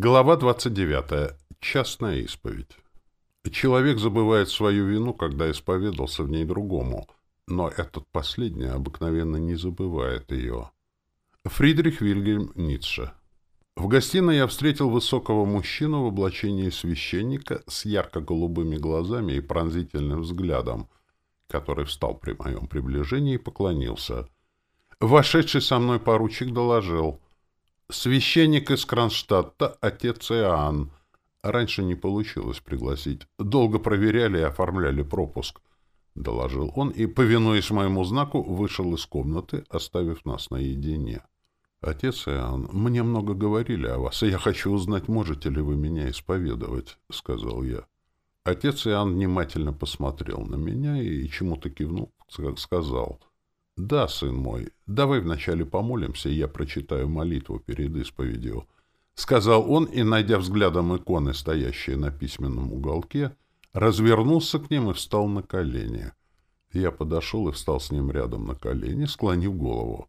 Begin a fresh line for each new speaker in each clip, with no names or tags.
Глава 29. Частная исповедь. Человек забывает свою вину, когда исповедался в ней другому, но этот последний обыкновенно не забывает ее. Фридрих Вильгельм Ницше. В гостиной я встретил высокого мужчину в облачении священника с ярко-голубыми глазами и пронзительным взглядом, который встал при моем приближении и поклонился. Вошедший со мной поручик доложил — Священник из Кронштадта, отец Иоанн. Раньше не получилось пригласить. Долго проверяли и оформляли пропуск. Доложил он и, повинуясь моему знаку, вышел из комнаты, оставив нас наедине. «Отец Иоанн, мне много говорили о вас, и я хочу узнать, можете ли вы меня исповедовать», — сказал я. Отец Иоанн внимательно посмотрел на меня и чему-то кивнул, сказал — да, сын мой, давай вначале помолимся, и я прочитаю молитву перед исповедью. Сказал он и, найдя взглядом иконы, стоящие на письменном уголке, развернулся к ним и встал на колени. Я подошел и встал с ним рядом на колени, склонив голову.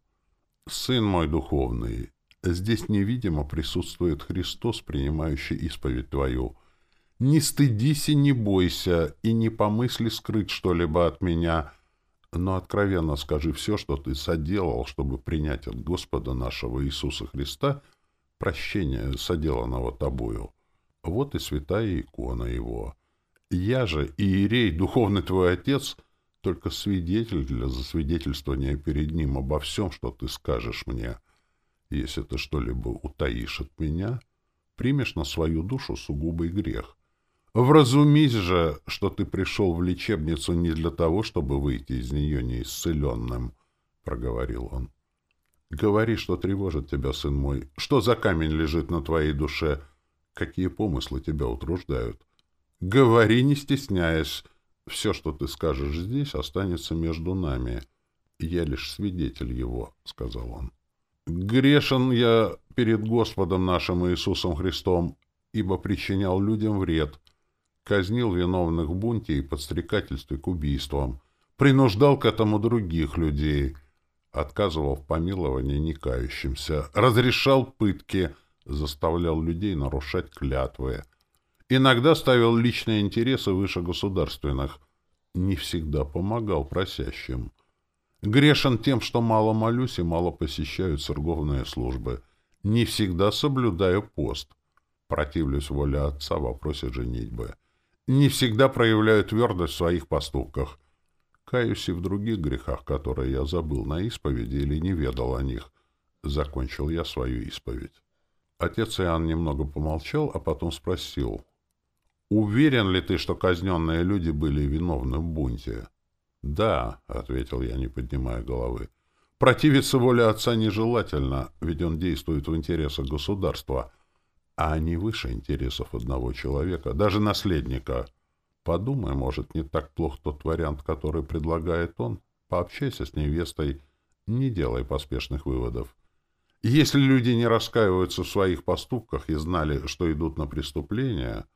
«Сын мой духовный, здесь невидимо присутствует Христос, принимающий исповедь твою. Не стыдись и не бойся, и не помысли скрыть что-либо от меня» но откровенно скажи все, что ты соделал, чтобы принять от Господа нашего Иисуса Христа прощение соделанного тобою. Вот и святая икона его. Я же, Иерей, духовный твой отец, только свидетель для засвидетельствования перед ним обо всем, что ты скажешь мне. Если ты что-либо утаишь от меня, примешь на свою душу сугубый грех, Вразумись же, что ты пришел в лечебницу не для того, чтобы выйти из нее неисцеленным, — проговорил он. — Говори, что тревожит тебя, сын мой, что за камень лежит на твоей душе, какие помыслы тебя утруждают. Говори, не стесняясь, все, что ты скажешь здесь, останется между нами. Я лишь свидетель его, — сказал он. — Грешен я перед Господом нашим Иисусом Христом, ибо причинял людям вред, — казнил виновных в бунте и подстрекательстве к убийствам, принуждал к этому других людей, отказывал в помиловании некающимся, разрешал пытки, заставлял людей нарушать клятвы, иногда ставил личные интересы выше государственных, не всегда помогал просящим. Грешен тем, что мало молюсь и мало посещаю церковные службы, не всегда соблюдаю пост, противлюсь воле отца в вопросе женитьбы не всегда проявляют твердость в своих поступках. Каюсь и в других грехах, которые я забыл на исповеди или не ведал о них. Закончил я свою исповедь. Отец Иоанн немного помолчал, а потом спросил. «Уверен ли ты, что казненные люди были виновны в бунте?» «Да», — ответил я, не поднимая головы. «Противиться воле отца нежелательно, ведь он действует в интересах государства» а они выше интересов одного человека, даже наследника. Подумай, может, не так плох тот вариант, который предлагает он. Пообщайся с невестой, не делай поспешных выводов. Если люди не раскаиваются в своих поступках и знали, что идут на преступление,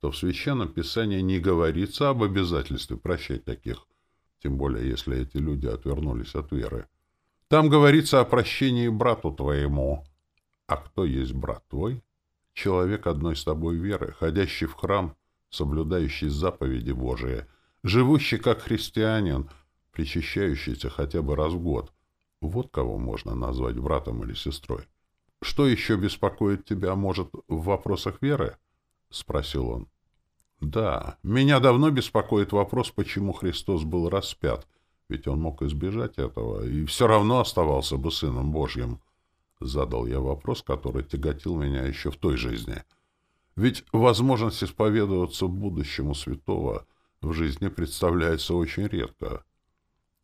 то в Священном Писании не говорится об обязательстве прощать таких, тем более если эти люди отвернулись от веры. Там говорится о прощении брату твоему. А кто есть брат твой? Человек одной с тобой веры, ходящий в храм, соблюдающий заповеди Божии, живущий как христианин, причащающийся хотя бы раз в год. Вот кого можно назвать братом или сестрой. «Что еще беспокоит тебя, может, в вопросах веры?» — спросил он. «Да, меня давно беспокоит вопрос, почему Христос был распят, ведь он мог избежать этого и все равно оставался бы Сыном Божьим». Задал я вопрос, который тяготил меня еще в той жизни. Ведь возможность исповедоваться будущему святого в жизни представляется очень редко.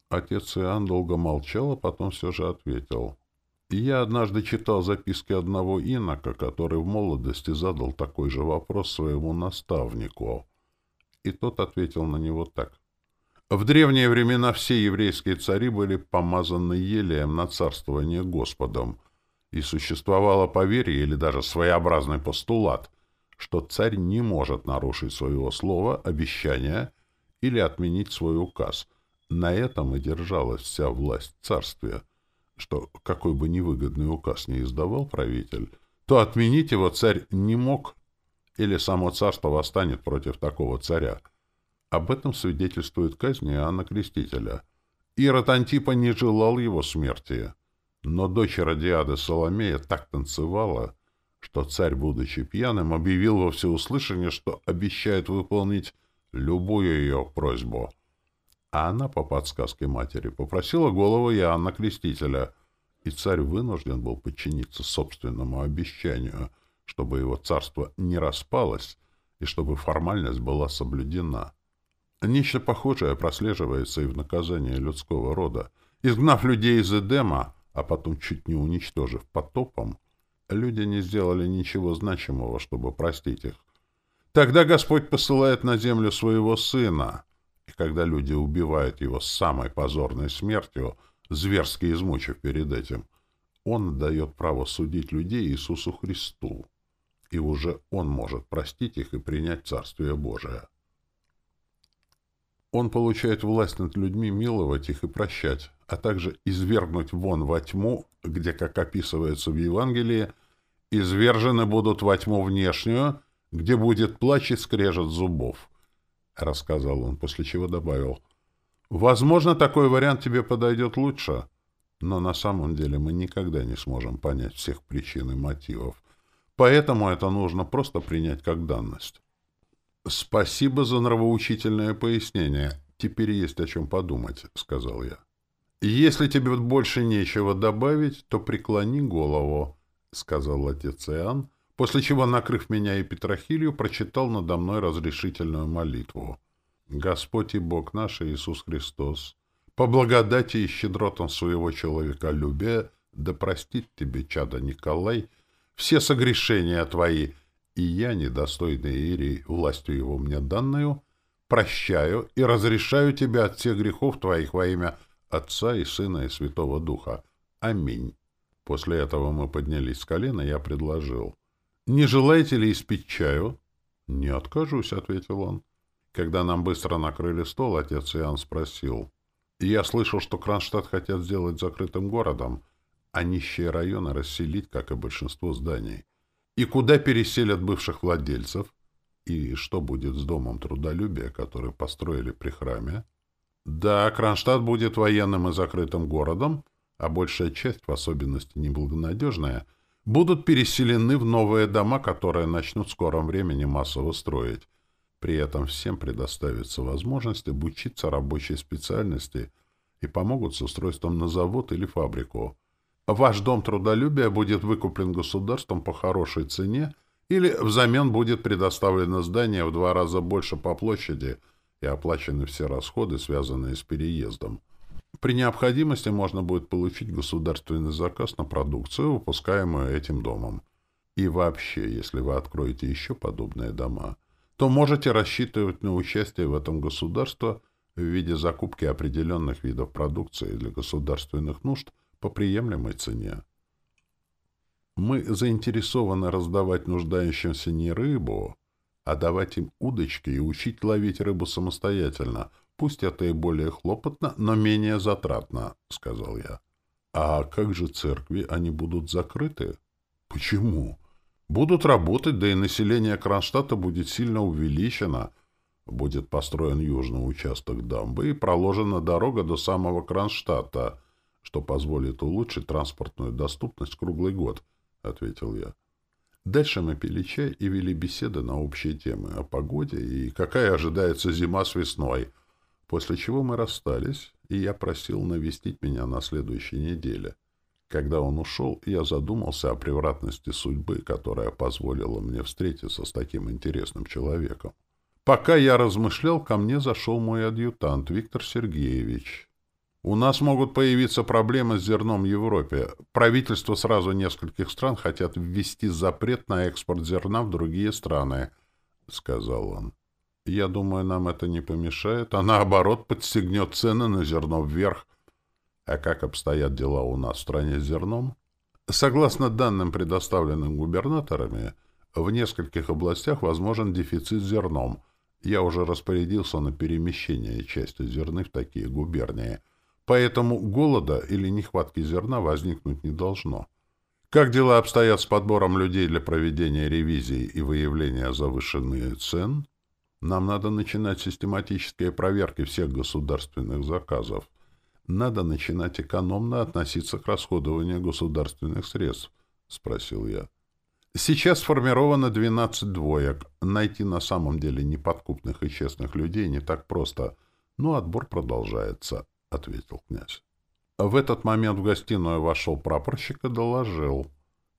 Отец Иоанн долго молчал, а потом все же ответил. Я однажды читал записки одного инока, который в молодости задал такой же вопрос своему наставнику. И тот ответил на него так. В древние времена все еврейские цари были помазаны елеем на царствование Господом, и существовало поверье или даже своеобразный постулат, что царь не может нарушить своего слова, обещания или отменить свой указ. На этом и держалась вся власть царствия, что какой бы невыгодный указ не издавал правитель, то отменить его царь не мог, или само царство восстанет против такого царя. Об этом свидетельствует казнь Иоанна Крестителя. Ирод Антипа не желал его смерти, но дочь родиады Соломея так танцевала, что царь, будучи пьяным, объявил во всеуслышание, что обещает выполнить любую ее просьбу. А она, по подсказке матери, попросила голову Иоанна Крестителя, и царь вынужден был подчиниться собственному обещанию, чтобы его царство не распалось и чтобы формальность была соблюдена. Нечто похожее прослеживается и в наказании людского рода. Изгнав людей из Эдема, а потом чуть не уничтожив потопом, люди не сделали ничего значимого, чтобы простить их. Тогда Господь посылает на землю своего Сына, и когда люди убивают его самой позорной смертью, зверски измучив перед этим, Он дает право судить людей Иисусу Христу, и уже Он может простить их и принять Царствие Божие. Он получает власть над людьми миловать их и прощать, а также извергнуть вон во тьму, где, как описывается в Евангелии, извержены будут во тьму внешнюю, где будет плач и скрежет зубов, — рассказал он, после чего добавил. — Возможно, такой вариант тебе подойдет лучше, но на самом деле мы никогда не сможем понять всех причин и мотивов, поэтому это нужно просто принять как данность. — Спасибо за нравоучительное пояснение. Теперь есть о чем подумать, — сказал я. «Если тебе больше нечего добавить, то преклони голову», — сказал отец Иоанн, после чего, накрыв меня и Петрохилью, прочитал надо мной разрешительную молитву. «Господь и Бог наш Иисус Христос, по благодати и щедротам своего Человека Любе, да простит тебе, чадо Николай, все согрешения твои, и я, недостойный Ирий, властью его мне данную, прощаю и разрешаю тебе от всех грехов твоих во имя Отца и Сына и Святого Духа. Аминь. После этого мы поднялись с колена, я предложил. «Не желаете ли испить чаю?» «Не откажусь», — ответил он. Когда нам быстро накрыли стол, отец Иоанн спросил. «Я слышал, что Кронштадт хотят сделать закрытым городом, а нищие районы расселить, как и большинство зданий. И куда переселят бывших владельцев? И что будет с домом трудолюбия, который построили при храме?» Да, Кронштадт будет военным и закрытым городом, а большая часть, в особенности неблагонадежная, будут переселены в новые дома, которые начнут в скором времени массово строить. При этом всем предоставится возможность обучиться рабочей специальности и помогут с устройством на завод или фабрику. Ваш дом трудолюбия будет выкуплен государством по хорошей цене или взамен будет предоставлено здание в два раза больше по площади – оплачены все расходы, связанные с переездом. При необходимости можно будет получить государственный заказ на продукцию, выпускаемую этим домом. И вообще, если вы откроете еще подобные дома, то можете рассчитывать на участие в этом государства в виде закупки определенных видов продукции для государственных нужд по приемлемой цене. Мы заинтересованы раздавать нуждающимся не рыбу, а давать им удочки и учить ловить рыбу самостоятельно. Пусть это и более хлопотно, но менее затратно, — сказал я. А как же церкви, они будут закрыты? Почему? Будут работать, да и население Кронштадта будет сильно увеличено. Будет построен южный участок дамбы и проложена дорога до самого Кронштадта, что позволит улучшить транспортную доступность круглый год, — ответил я. Дальше напили чай и вели беседы на общие темы о погоде и какая ожидается зима с весной. После чего мы расстались, и я просил навестить меня на следующей неделе. Когда он ушел, я задумался о превратности судьбы, которая позволила мне встретиться с таким интересным человеком. Пока я размышлял, ко мне зашел мой адъютант Виктор Сергеевич, у нас могут появиться проблемы с зерном в Европе. Правительства сразу нескольких стран хотят ввести запрет на экспорт зерна в другие страны, — сказал он. Я думаю, нам это не помешает, а наоборот подстегнет цены на зерно вверх. А как обстоят дела у нас в стране с зерном? Согласно данным, предоставленным губернаторами, в нескольких областях возможен дефицит зерном. Я уже распорядился на перемещение части зерны в такие губернии — Поэтому голода или нехватки зерна возникнуть не должно. Как дела обстоят с подбором людей для проведения ревизии и выявления завышенных цен, нам надо начинать систематические проверки всех государственных заказов. Надо начинать экономно относиться к расходованию государственных средств, спросил я. Сейчас сформировано 12 двоек. Найти на самом деле неподкупных и честных людей не так просто, но отбор продолжается. — ответил князь. В этот момент в гостиную вошел прапорщик и доложил.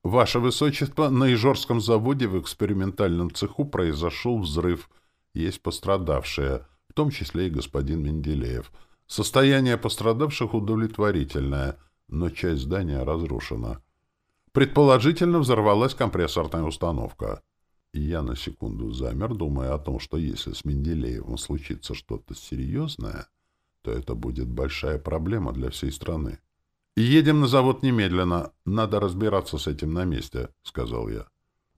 «Ваше Высочество, на Ижорском заводе в экспериментальном цеху произошел взрыв. Есть пострадавшие, в том числе и господин Менделеев. Состояние пострадавших удовлетворительное, но часть здания разрушена. Предположительно, взорвалась компрессорная установка». Я на секунду замер, думая о том, что если с Менделеевым случится что-то серьезное, то это будет большая проблема для всей страны. «Едем на завод немедленно. Надо разбираться с этим на месте», — сказал я.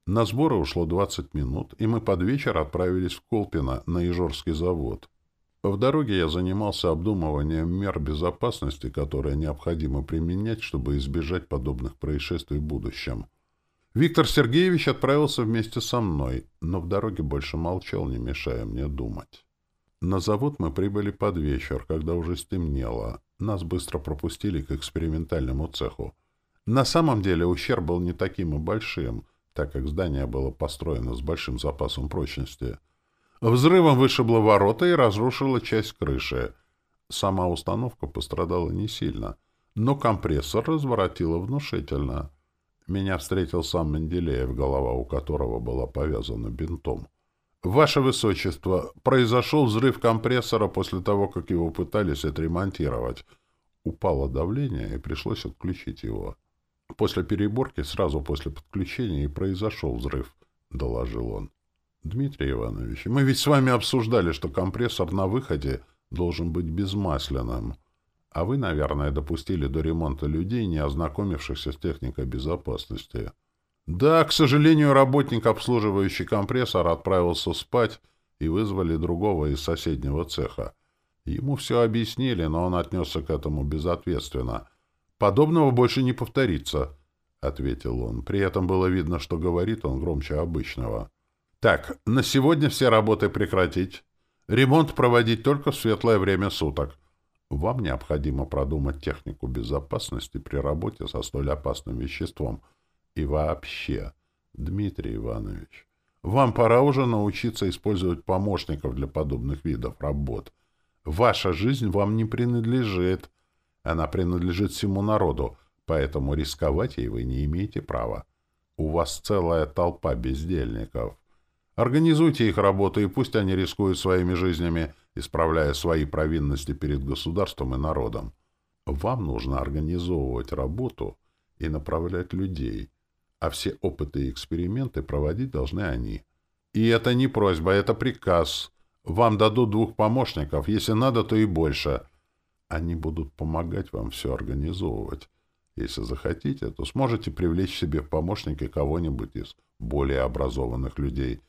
На сборы ушло 20 минут, и мы под вечер отправились в Колпино на Ижорский завод. В дороге я занимался обдумыванием мер безопасности, которые необходимо применять, чтобы избежать подобных происшествий в будущем. Виктор Сергеевич отправился вместе со мной, но в дороге больше молчал, не мешая мне думать. На завод мы прибыли под вечер, когда уже стемнело. Нас быстро пропустили к экспериментальному цеху. На самом деле ущерб был не таким и большим, так как здание было построено с большим запасом прочности. Взрывом вышибло ворота и разрушило часть крыши. Сама установка пострадала не сильно, но компрессор разворотило внушительно. Меня встретил сам Менделеев, голова у которого была повязана бинтом. Ваше Высочество, произошел взрыв компрессора после того, как его пытались отремонтировать. Упало давление, и пришлось отключить его. После переборки, сразу после подключения, и произошел взрыв, — доложил он. Дмитрий Иванович, мы ведь с вами обсуждали, что компрессор на выходе должен быть безмасляным. А вы, наверное, допустили до ремонта людей, не ознакомившихся с техникой безопасности. Да, к сожалению, работник обслуживающий компрессор отправился спать и вызвали другого из соседнего цеха. Ему все объяснили, но он отнесся к этому безответственно. «Подобного больше не повторится», — ответил он. При этом было видно, что говорит он громче обычного. «Так, на сегодня все работы прекратить. Ремонт проводить только в светлое время суток. Вам необходимо продумать технику безопасности при работе со столь опасным веществом — и вообще, Дмитрий Иванович, вам пора уже научиться использовать помощников для подобных видов работ. Ваша жизнь вам не принадлежит. Она принадлежит всему народу, поэтому рисковать ей вы не имеете права. У вас целая толпа бездельников. Организуйте их работу, и пусть они рискуют своими жизнями, исправляя свои провинности перед государством и народом. Вам нужно организовывать работу и направлять людей – а все опыты и эксперименты проводить должны они. И это не просьба, это приказ. Вам дадут двух помощников, если надо, то и больше. Они будут помогать вам все организовывать. Если захотите, то сможете привлечь себе в помощники кого-нибудь из более образованных людей.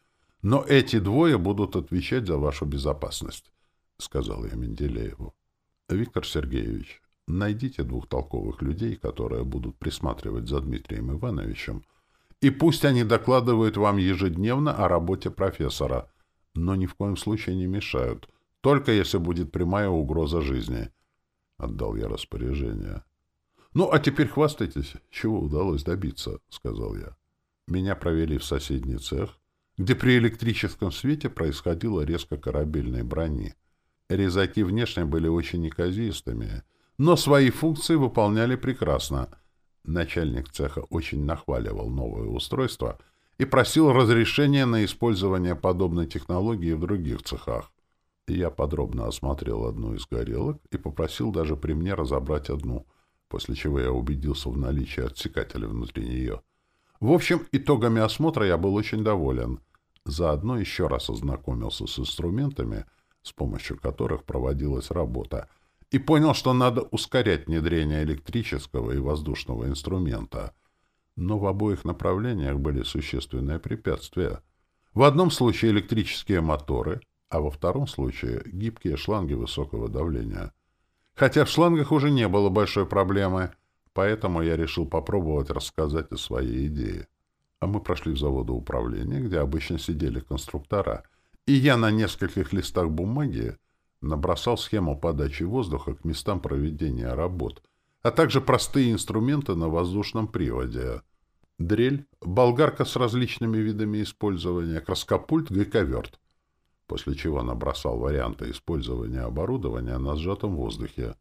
Но эти двое будут отвечать за вашу безопасность, — сказал я Менделееву. — Виктор Сергеевич, найдите двух толковых людей, которые будут присматривать за Дмитрием Ивановичем, и пусть они докладывают вам ежедневно о работе профессора, но ни в коем случае не мешают, только если будет прямая угроза жизни. Отдал я распоряжение. «Ну, а теперь хвастайтесь, чего удалось добиться», — сказал я. Меня провели в соседний цех, где при электрическом свете происходила резко корабельной брони. Резаки внешне были очень неказистыми — но свои функции выполняли прекрасно. Начальник цеха очень нахваливал новое устройство и просил разрешения на использование подобной технологии в других цехах. Я подробно осмотрел одну из горелок и попросил даже при мне разобрать одну, после чего я убедился в наличии отсекателя внутри нее. В общем, итогами осмотра я был очень доволен. Заодно еще раз ознакомился с инструментами, с помощью которых проводилась работа — и понял, что надо ускорять внедрение электрического и воздушного инструмента. Но в обоих направлениях были существенные препятствия. В одном случае электрические моторы, а во втором случае гибкие шланги высокого давления. Хотя в шлангах уже не было большой проблемы, поэтому я решил попробовать рассказать о своей идее. А мы прошли в заводу управления, где обычно сидели конструктора, и я на нескольких листах бумаги набросал схему подачи воздуха к местам проведения работ, а также простые инструменты на воздушном приводе. Дрель, болгарка с различными видами использования, краскопульт, гайковерт. После чего набросал варианты использования оборудования на сжатом воздухе.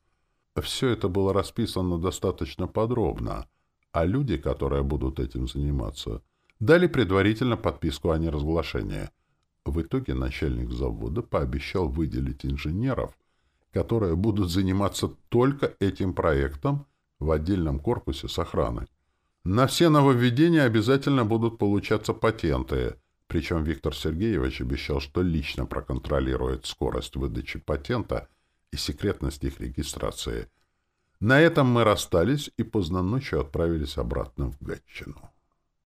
Все это было расписано достаточно подробно, а люди, которые будут этим заниматься, дали предварительно подписку о неразглашении – в итоге начальник завода пообещал выделить инженеров, которые будут заниматься только этим проектом в отдельном корпусе с охраной. На все нововведения обязательно будут получаться патенты, причем Виктор Сергеевич обещал, что лично проконтролирует скорость выдачи патента и секретность их регистрации. На этом мы расстались и поздно ночью отправились обратно в Гатчину.